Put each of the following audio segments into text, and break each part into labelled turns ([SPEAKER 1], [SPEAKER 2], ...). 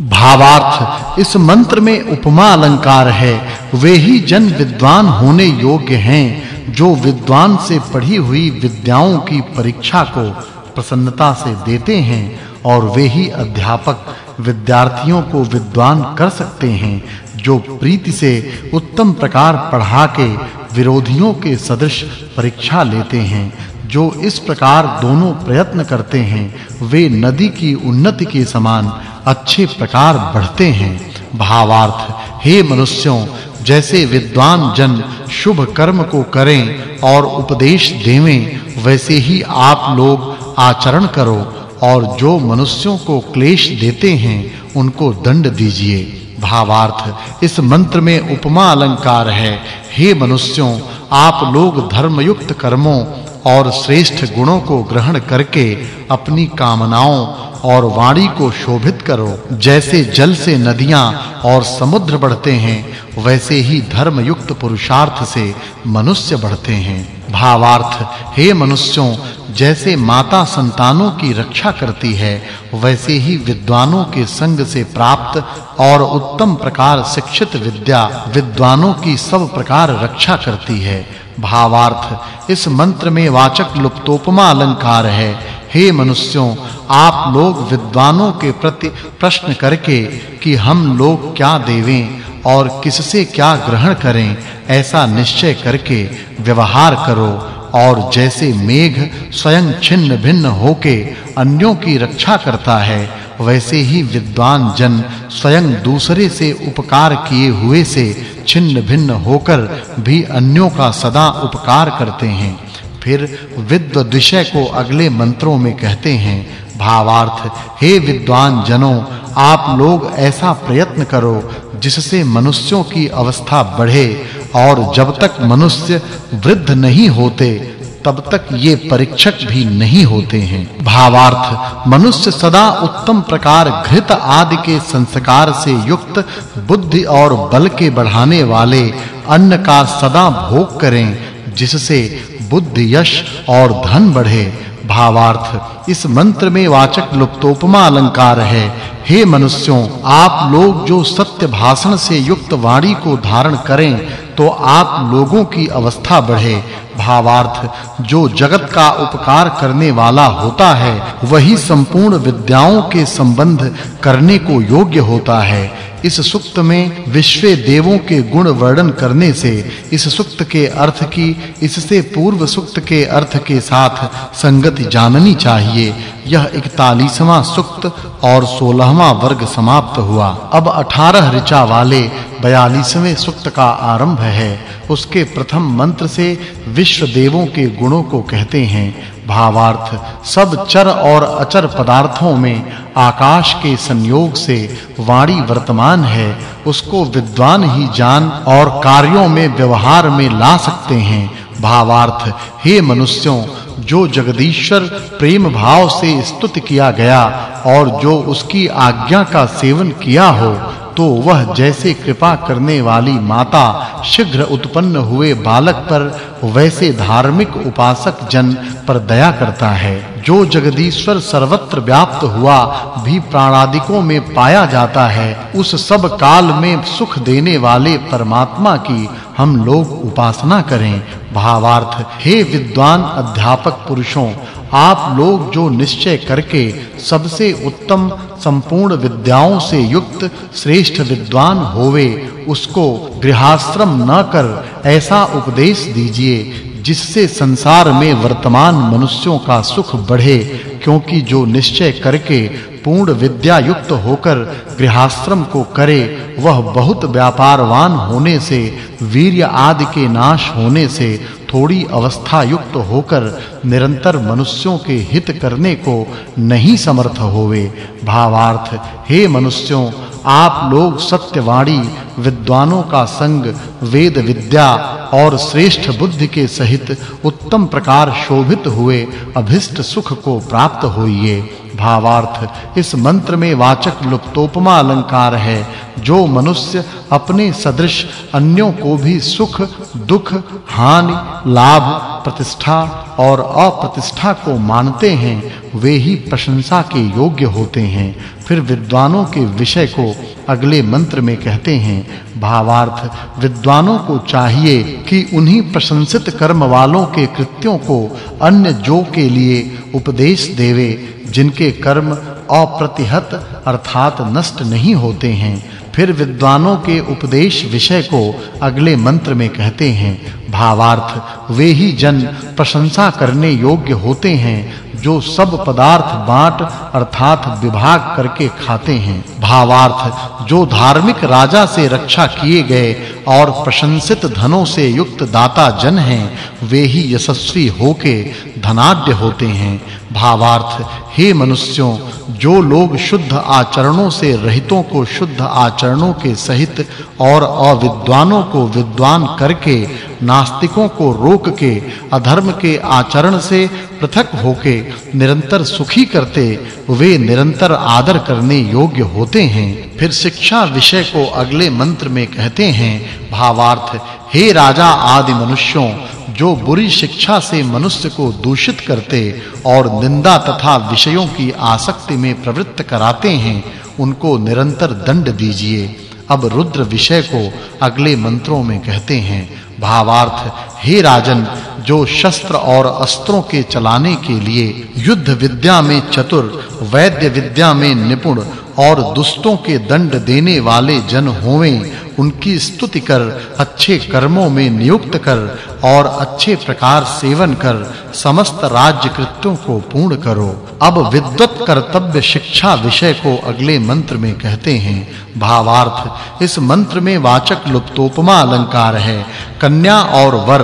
[SPEAKER 1] भावार्थ, इस मंत्र में उपमा अलंकार है। वे ही जन विद्वान होने योग्य हैं, जो विद्वान से पढ़ी हुई विद्याओं की परीक्षा को प्रसन्नता से देते हैं, और वे ही अध्यापक, विद्यार्थियों को विद्वान कर सकते हैं, जो प्रीति से उत्तम प्रकार पढ़ा के विरोधियों के सदृश परीक्षा लेते हैं। जो इस प्रकार दोनों प्रयत्न करते हैं, वे नदी की उन्नति के समान अच्छे प्रकार बढ़ते हैं। भावार्थ, हे मनुष्यों, जैसे विद्वान जन शुभ कर्म को करें और उपदेश देवें, वैसे ही आप लोग आचरण करो और जो मनुष्यों को क्लेश देते हैं, उनको दंड दीजिए। भावार्थ, इस मंत्र में उपमा अलंकार है। हे मनुष्यों, आप लोग धर्मयुक्त कर्मों और श्रेष्ठ गुणों को ग्रहण करके अपनी कामनाओं और वाणी को शोभित करो। जैसे जल से नदियाँ और समुद्र बढ़ते हैं, वैसे ही धर्म युक्त पुरुषार्थ से मनुष्य बढ़ते हैं। भावार्थ, हे मनुष्यों, जैसे माता संतानों की रक्षा करती है, वैसे ही विद्वानों के संग से प्राप्त और उत्तम प्रकार शिक्षित विद्या विद्वानों की सब प्रकार रक्षा करती है। भावार्थ। इस मंत्र में वाचक् लुप्तोपमा अलंकार है। हे मनुष्यों, आप लोग विद्वानों के प्रति प्रश्न करके कि हम लोग क्या देवें और किससे क्या ग्रहण करें, ऐसा निश्चय करके व्यवहार करो और जैसे मेघ स्वयं छिन्न भिन्न होके अन्यों की रक्षा करता है, वैसे ही विद्वान जन स्वयं दूसरे से उपकार किए हुए से छिन्न भिन्न होकर भी अन्यों का सदा उपकार करते हैं। फिर विद्व विषय को अगले मंत्रों में कहते हैं, भावार्थ, हे विद्वान जनों, आप लोग ऐसा प्रयत्न करो जिससे मनुष्यों की अवस्था बढ़े और जब तक मनुष्य वृद्ध नहीं होते तब तक ये परीक्षक भी नहीं होते हैं। भावार्थ, मनुष्य सदा उत्तम प्रकार घृत आदि के संस्कार से युक्त, बुद्धि और बल के बढ़ाने वाले अन्न का सदा भोग करें, जिससे बुद्धि यश और धन बढ़े। भावार्थ, इस मंत्र में वाचक् लुप्तोपमा अलंकार है। हे मनुष्यों, आप लोग जो सत्य भाषण से युक्त वाणी को धारण करें तो आप लोगों की अवस्था बढ़े। भावार्थ, जो जगत का उपकार करने वाला होता है, वही संपूर्ण विद्याओं के संबंध करने को योग्य होता है। इस सुक्त में विश्व देवों के गुण वर्णन करने से, इस सुक्त के अर्थ की, इससे पूर्व सुक्त के अर्थ के साथ संगति जाननी चाहिए। यह 41वां सुक्त और 16वां वर्ग समाप्त हुआ। अब 18 ऋचा वाले 42वें सुक्त का आरंभ है। उसके प्रथम मंत्र से विश्व देवों के गुणों को कहते हैं। भावार्थ, सब चर और अचर पदार्थों में आकाश के संयोग से वाणी वर्तमान है, उसको विद्वान ही जान और कार्यों में व्यवहार में ला सकते हैं। भावार्थ, हे मनुष्यों, जो जगदीश्वर प्रेम भाव से स्तुति किया गया और जो उसकी आज्ञा का सेवन किया हो तो वह जैसे कृपा करने वाली माता शीघ्र उत्पन्न हुए बालक पर वैसे धार्मिक उपासक जन पर दया करता है। जो जगदीश्वर सर्वत्र व्याप्त हुआ भी प्राणादिकों में पाया जाता है, उस सब काल में सुख देने वाले परमात्मा की हम लोग उपासना करें। भावार्थ, हे विद्वान अध्यापक पुरुषों, आप लोग जो निश्चय करके सबसे उत्तम संपूर्ण विद्याओं से युक्त श्रेष्ठ विद्वान होवे, उसको गृहाश्रम न कर ऐसा उपदेश दीजिए जिससे संसार में वर्तमान मनुष्यों का सुख बढ़े, क्योंकि जो निश्चय करके पूर्ण विद्या युक्त होकर गृहाश्रम को करे, वह बहुत व्यापारवान होने से, वीर्य आदि के नाश होने से थोड़ी अवस्था युक्त होकर निरंतर मनुष्यों के हित करने को नहीं समर्थ होवे। भावार्थ, हे मनुष्यों आप लोग सत्यवाणी विद्वानों का संग वेद विद्या और श्रेष्ठ बुद्धि के सहित उत्तम प्रकार शोभित हुए अभिष्ट सुख को प्राप्त होइए। भावार्थ, इस मंत्र में वाचक् लुप्तोपमा अलंकार है। जो मनुष्य अपने सदृश अन्यों को भी सुख, दुख, हानि, लाभ प्रतिष्ठा और अप्रतिष्ठा को मानते हैं, वे ही प्रशंसा के योग्य होते हैं। फिर विद्वानों के विषय को अगले मंत्र में कहते हैं, भावार्थ, विद्वानों को चाहिए कि उन्हीं प्रशंसित कर्म वालों के कृत्यों को अन्य जो के लिए उपदेश देवे, जिनके कर्म अप्रतिहत अर्थात नष्ट नहीं होते हैं। फिर विद्वानों के उपदेश विषय को अगले मंत्र में कहते हैं, भावार्थ, वे ही जन प्रशंसा करने योग्य होते हैं, जो सब पदार्थ बांट अर्थात विभाग करके खाते हैं। भावार्थ, जो धार्मिक राजा से रक्षा किए गए और प्रशंसित धनों से युक्त दाता जन हैं, वे ही यशस्वी होके धनाढ्य होते हैं। भावार्थ, हे मनुष्यों, जो लोग शुद्ध आचरणों से रहितों को शुद्ध आचरणों के सहित और अविद्वानों को विद्वान करके नास्तिकों को रोक के, अधर्म के आचरण से पृथक होके निरंतर सुखी करते, वे निरंतर आदर करने योग्य होते हैं। फिर शिक्षा विषय को अगले मंत्र में कहते हैं, भावार्थ, हे राजा आदि मनुष्यों, जो बुरी शिक्षा से मनुष्य को दूषित करते और निंदा तथा विषयों की आसक्ति में प्रवृत्त कराते हैं, उनको निरंतर दंड दीजिए। अब रुद्र विषय को अगले मंत्रों में कहते हैं भावार्थ। हे राजन, जो शस्त्र और अस्त्रों के चलाने के लिए युद्ध विद्या में चतुर, वैद्य विद्या में निपुण और दुष्टों के दंड देने वाले जन होवें, उनकी स्तुति कर, अच्छे कर्मों में नियुक्त कर और अच्छे प्रकार सेवन कर, समस्त राज्य कृत्यों को पूर्ण करो। अब विद्वत कर्तव्य शिक्षा विषय को अगले मंत्र में कहते हैं। भावार्थ, इस मंत्र में वाचक् लुप्तोपमा अलंकार है। कन्या और वर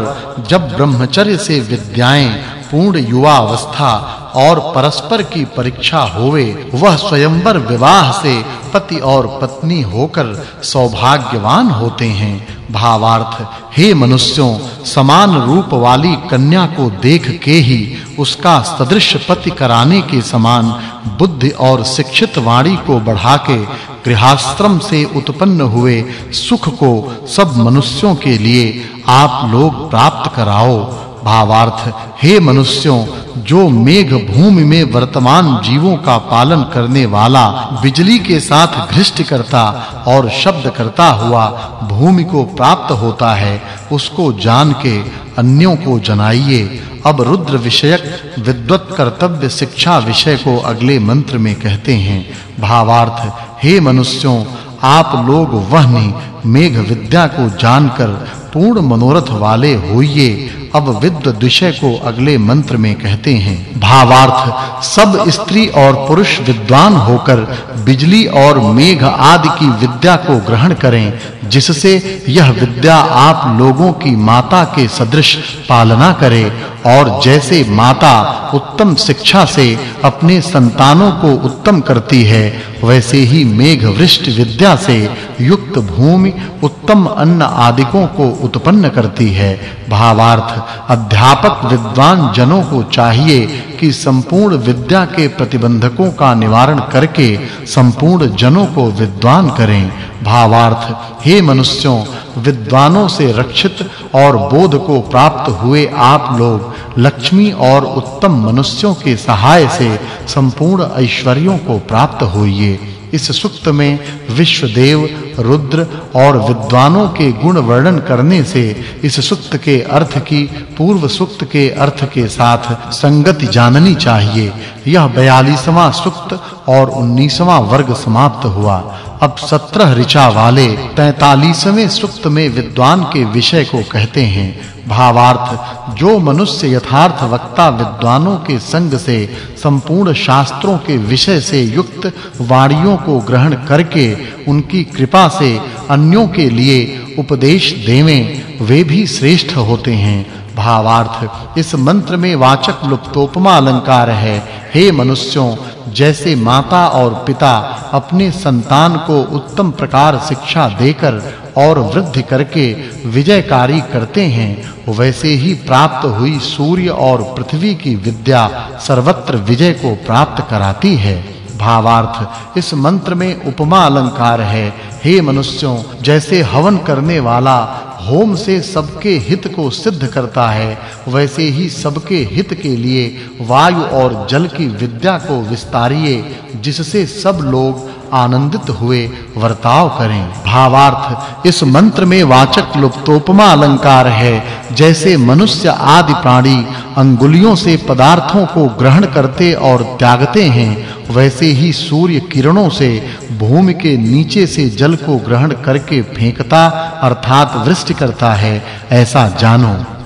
[SPEAKER 1] जब ब्रह्मचर्य से विद्याएँ, पूर्ण युवा अवस्था और परस्पर की परीक्षा होवे, वह स्वयंवर विवाह से पति और पत्नी होकर सौभाग्यवान होते हैं। भावार्थ, हे मनुष्यों, समान रूप वाली कन्या को देख के ही उसका सदृश पति कराने के समान बुद्धि और शिक्षित वाणी को बढ़ा के गृहाश्रम से उत्पन्न हुए सुख को सब मनुष्यों के लिए आप लोग प्राप्त कराओ। भावार्थ, हे मनुष्यों, जो मेघ भूमि में वर्तमान जीवों का पालन करने वाला बिजली के साथ घृष्ट करता और शब्द करता हुआ भूमि को प्राप्त होता है, उसको जान के अन्यों को जनाइए। अब रुद्र विषयक विद्वत कर्तव्य शिक्षा विषय को अगले मंत्र में कहते हैं। भावार्थ, हे मनुष्यों, आप लोग वहनी मेघ विद्या को जानकर पूर्ण मनोरथ वाले होइए। अब विद्व विषय को अगले मंत्र में कहते हैं। भावार्थ, सब स्त्री और पुरुष विद्वान होकर बिजली और मेघ आदि की विद्या को ग्रहण करें, जिससे यह विद्या आप लोगों की माता के सदृश पालना करे और जैसे माता उत्तम शिक्षा से अपने संतानों को उत्तम करती है, वैसे ही मेघ वृष्टि विद्या से युक्त भूमि उत्तम अन्न आदिकों को उत्पन्न करती है। भावार्थ अध्यापक विद्वान जनों को चाहिए कि संपूर्ण विद्या के प्रतिबंधकों का निवारण करके संपूर्ण जनों को विद्वान करें। भावार्थ, हे मनुष्यों, विद्वानों से रक्षित और बोध को प्राप्त हुए आप लोग लक्ष्मी और उत्तम मनुष्यों के सहाय से संपूर्ण ऐश्वर्यों को प्राप्त होइए। इस सुक्त में विश्वदेव रुद्र और विद्वानों के गुण वर्णन करने से इस सुक्त के अर्थ की, पूर्व सुक्त के अर्थ के साथ संगति जाननी चाहिए। यह 42वां सुक्त और 19वां वर्ग समाप्त हुआ। अब 17 ऋचा वाले 43वें सुक्त में विद्वान के विषय को कहते हैं। भावार्थ, जो मनुष्य यथार्थ वक्ता विद्वानों के संग से संपूर्ण शास्त्रों के विषय से युक्त वाणियों को ग्रहण करके उनकी कृपा से अन्यों के लिए उपदेश देवें, वे भी श्रेष्ठ होते हैं। भावार्थ, इस मंत्र में वाचक् लुप्तोपमा अलंकार है। हे मनुष्यों, जैसे माता और पिता अपने संतान को उत्तम प्रकार शिक्षा देकर और वृद्धि करके विजयकारी करते हैं, वैसे ही प्राप्त हुई सूर्य और पृथ्वी की विद्या सर्वत्र विजय को प्राप्त कराती है। भावार्थ। इस मंत्र में उपमा अलंकार है हे मनुष्यों जैसे हवन करने वाला होम से सबके हित को सिद्ध करता है, वैसे ही सबके हित के लिए वायु और जल की विद्या को विस्तारिए, जिससे सब लोग आनंदित हुए वर्ताव करें। भावार्थ, इस मंत्र में वाचक् लुप्तोपमा अलंकार है, जैसे मनुष्य आदि प्राणी अंगुलियों से पदार्थों को ग्रहण करते और त्यागते हैं, वैसे ही सूर्य किरणों से भूमि के नीचे से जल को ग्रहण करके फेंकता, अर्थात वृष्टि करता है ऐसा जानो।